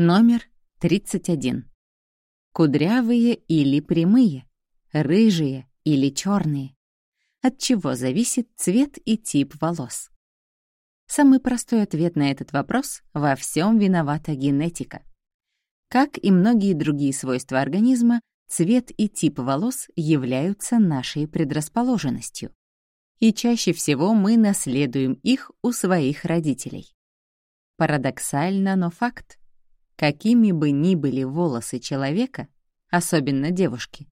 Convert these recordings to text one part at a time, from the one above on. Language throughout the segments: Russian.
Номер 31. Кудрявые или прямые, рыжие или черные. От чего зависит цвет и тип волос? Самый простой ответ на этот вопрос — во всем виновата генетика. Как и многие другие свойства организма, цвет и тип волос являются нашей предрасположенностью. И чаще всего мы наследуем их у своих родителей. Парадоксально, но факт. Какими бы ни были волосы человека, особенно девушки,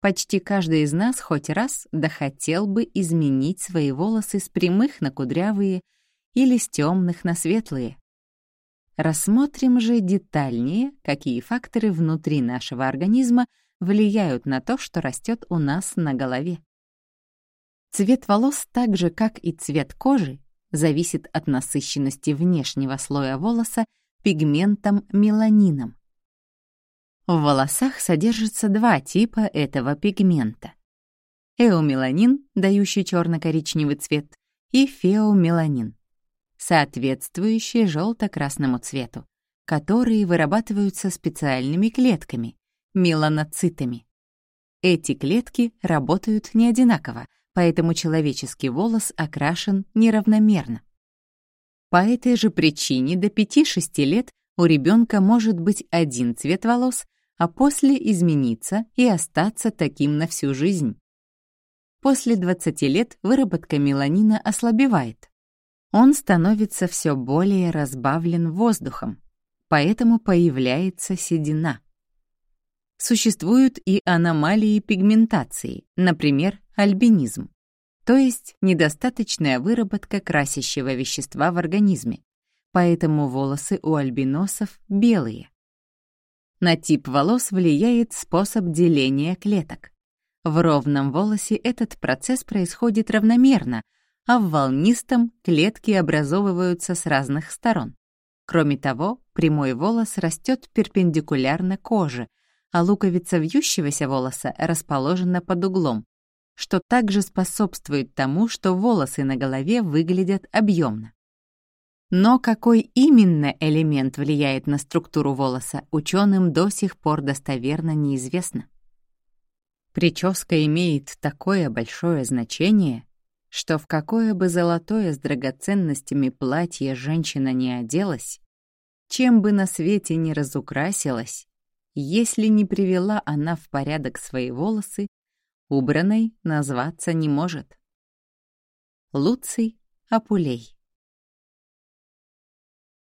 почти каждый из нас хоть раз дохотел бы изменить свои волосы с прямых на кудрявые или с темных на светлые. Рассмотрим же детальнее, какие факторы внутри нашего организма влияют на то, что растет у нас на голове. Цвет волос, так же как и цвет кожи, зависит от насыщенности внешнего слоя волоса пигментом меланином. В волосах содержится два типа этого пигмента. Эомеланин, дающий черно-коричневый цвет, и феомеланин, соответствующий желто-красному цвету, которые вырабатываются специальными клетками — меланоцитами. Эти клетки работают не одинаково, поэтому человеческий волос окрашен неравномерно. По этой же причине до 5-6 лет у ребенка может быть один цвет волос, а после измениться и остаться таким на всю жизнь. После 20 лет выработка меланина ослабевает. Он становится все более разбавлен воздухом, поэтому появляется седина. Существуют и аномалии пигментации, например, альбинизм то есть недостаточная выработка красящего вещества в организме, поэтому волосы у альбиносов белые. На тип волос влияет способ деления клеток. В ровном волосе этот процесс происходит равномерно, а в волнистом клетки образовываются с разных сторон. Кроме того, прямой волос растет перпендикулярно коже, а луковица вьющегося волоса расположена под углом, что также способствует тому, что волосы на голове выглядят объемно. Но какой именно элемент влияет на структуру волоса, ученым до сих пор достоверно неизвестно. Прическа имеет такое большое значение, что в какое бы золотое с драгоценностями платье женщина не оделась, чем бы на свете не разукрасилась, если не привела она в порядок свои волосы, убранной назваться не может. Луций Апулей